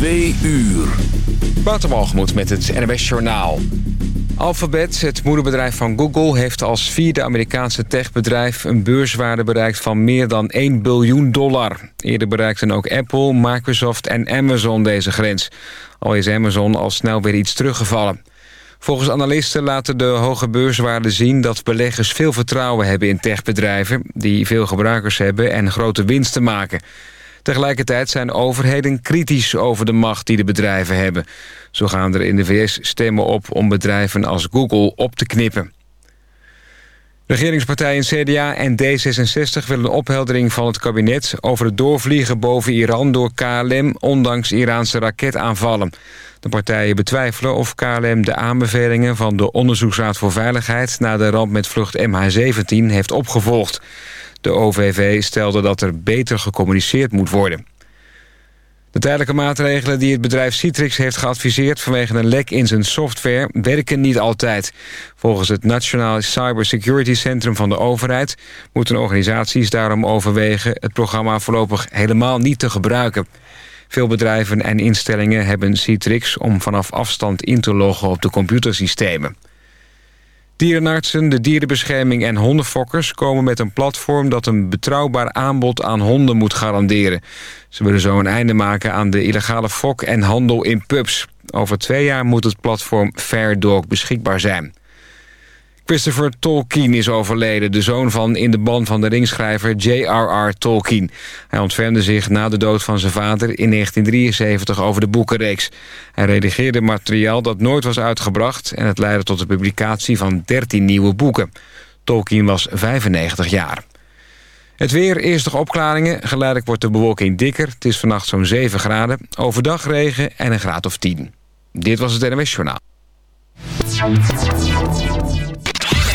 Twee uur. Watermalgemoed met het NWS Journaal. Alphabet, het moederbedrijf van Google... heeft als vierde Amerikaanse techbedrijf... een beurswaarde bereikt van meer dan 1 biljoen dollar. Eerder bereikten ook Apple, Microsoft en Amazon deze grens. Al is Amazon al snel weer iets teruggevallen. Volgens analisten laten de hoge beurswaarden zien... dat beleggers veel vertrouwen hebben in techbedrijven... die veel gebruikers hebben en grote winsten maken... Tegelijkertijd zijn overheden kritisch over de macht die de bedrijven hebben. Zo gaan er in de VS stemmen op om bedrijven als Google op te knippen. Regeringspartijen CDA en D66 willen een opheldering van het kabinet... over het doorvliegen boven Iran door KLM... ondanks Iraanse raketaanvallen. De partijen betwijfelen of KLM de aanbevelingen... van de Onderzoeksraad voor Veiligheid... na de ramp met vlucht MH17 heeft opgevolgd. De OVV stelde dat er beter gecommuniceerd moet worden. De tijdelijke maatregelen die het bedrijf Citrix heeft geadviseerd... vanwege een lek in zijn software werken niet altijd. Volgens het Nationaal Cybersecurity Centrum van de overheid... moeten organisaties daarom overwegen... het programma voorlopig helemaal niet te gebruiken. Veel bedrijven en instellingen hebben Citrix... om vanaf afstand in te loggen op de computersystemen. Dierenartsen, de dierenbescherming en hondenfokkers komen met een platform dat een betrouwbaar aanbod aan honden moet garanderen. Ze willen zo een einde maken aan de illegale fok en handel in pubs. Over twee jaar moet het platform Fair Dog beschikbaar zijn. Christopher Tolkien is overleden, de zoon van in de band van de ringschrijver J.R.R. Tolkien. Hij ontfermde zich na de dood van zijn vader in 1973 over de boekenreeks. Hij redigeerde materiaal dat nooit was uitgebracht... en het leidde tot de publicatie van 13 nieuwe boeken. Tolkien was 95 jaar. Het weer, eerste opklaringen. Geleidelijk wordt de bewolking dikker. Het is vannacht zo'n 7 graden. Overdag regen en een graad of 10. Dit was het NMS Journaal.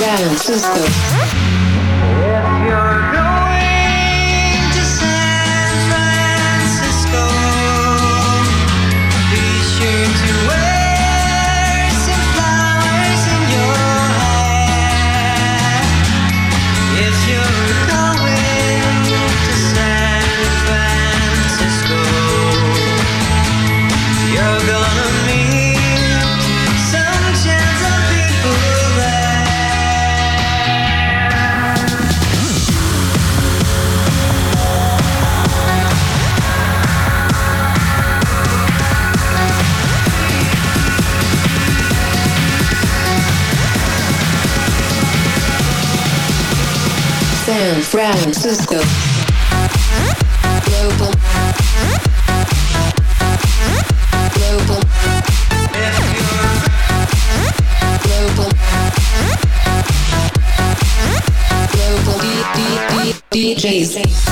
Francisco. Francisco. Global. Global. Global. Global D D D DJs.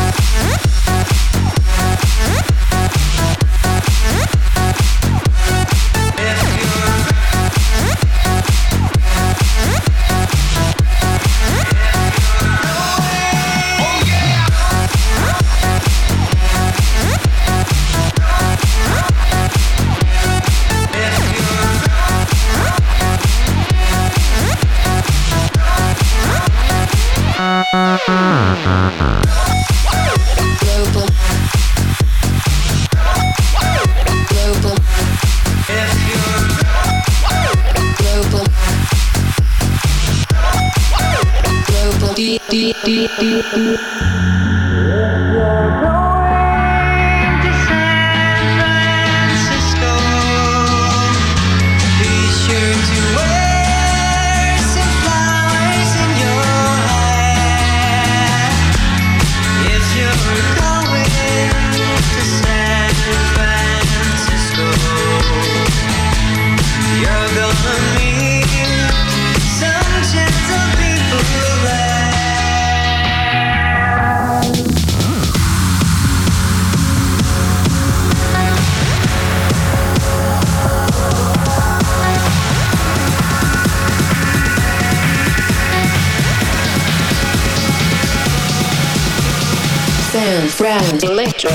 Underground Electro.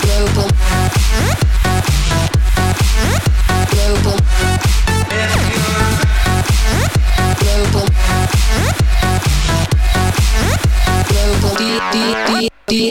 Global. Global. Global. Global D D D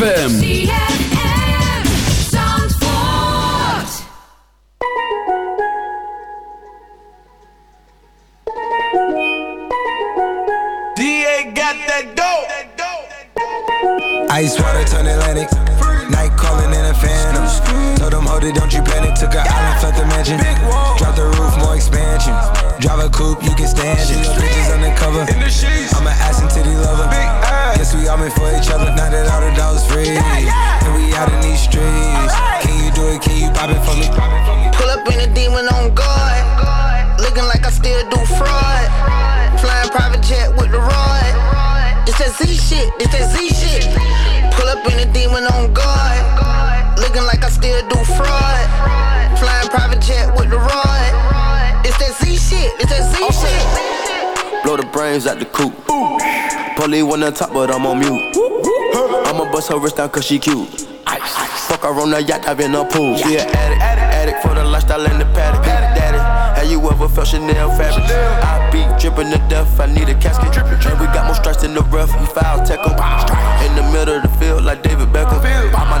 ZFM. Jet with the rod. It's that Z shit, it's that Z shit. Blow the brains out the coop. Polly one on top, but I'm on mute. I'ma bust her wrist down cause she cute. Fuck her on the yacht, I've been a pool. She an addict, addict for the lifestyle and the paddock. Daddy, have you ever felt Chanel fabric? I be dripping to death, I need a casket. And we got more strikes in the rough, we foul tech 'em. In the middle of the field, like David Beckham. All my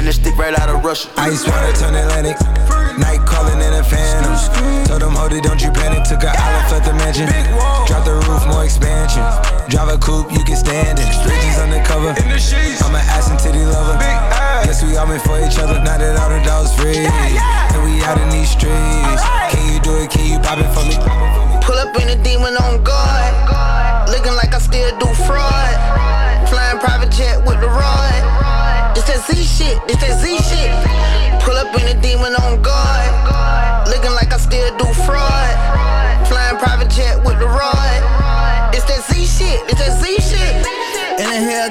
and this stick right out of Russia. Ice water turn Atlantic. Night calling in a phantom. Told them, hold it, don't you panic. Took a island, left the mansion. Drop the roof, more expansion. Drive a coupe, you can stand it. Bridges undercover. I'm an ass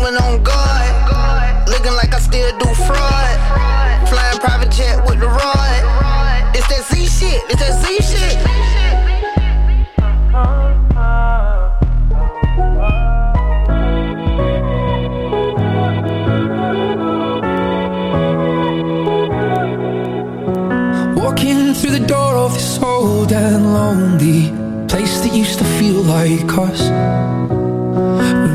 Demon on guard. Looking like I still do fraud. Flying private jet with the rod. It's that Z shit, it's that Z shit. Walking through the door of this old and lonely place that used to feel like us.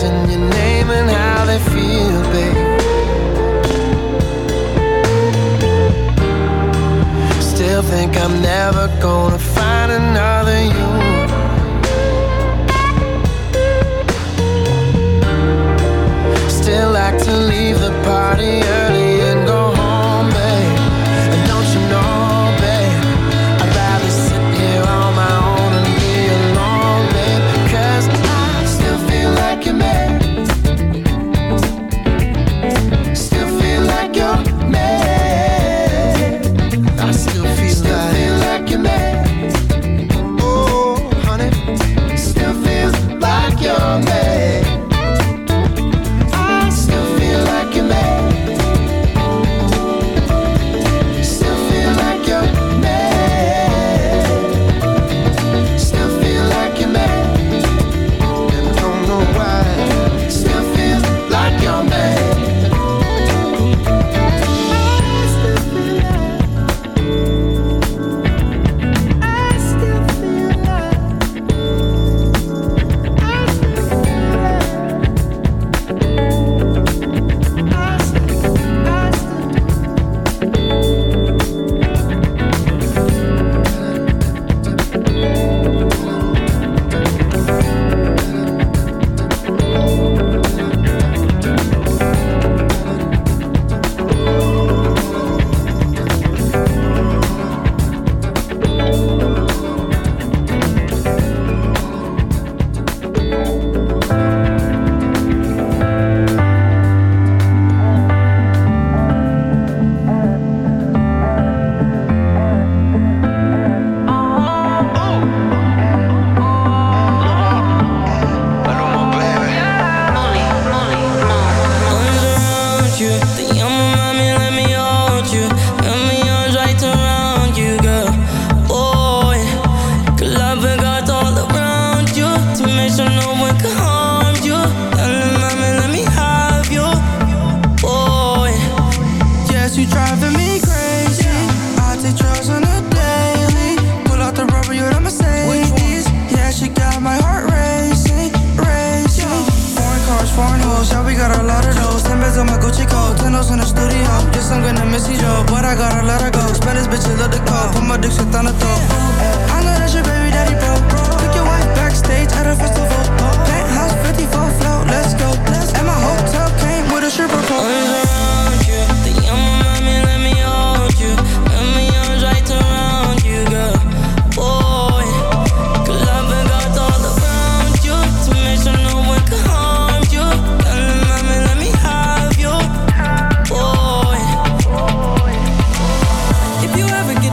and your name and how they feel, babe. Still think I'm never gonna find another you.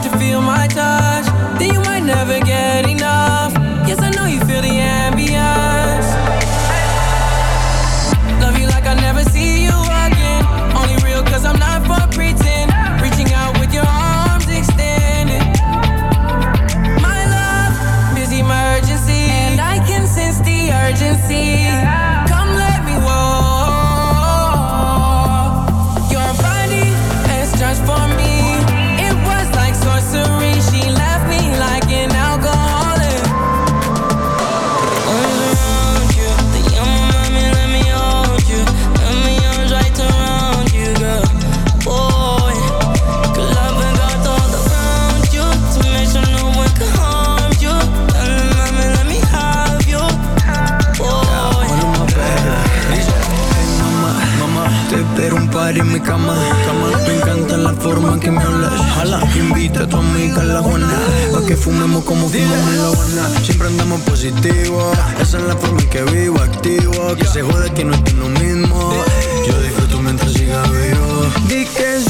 to feel my touch, then you might never get. tu amiga la buena Pa' que fumemos como fumamos en la buena Siempre andamos positivo. Esa es la forma en que vivo, activo. Que se jode que no estoy lo mismo. Yo disfruto mientras siga vivo. Di que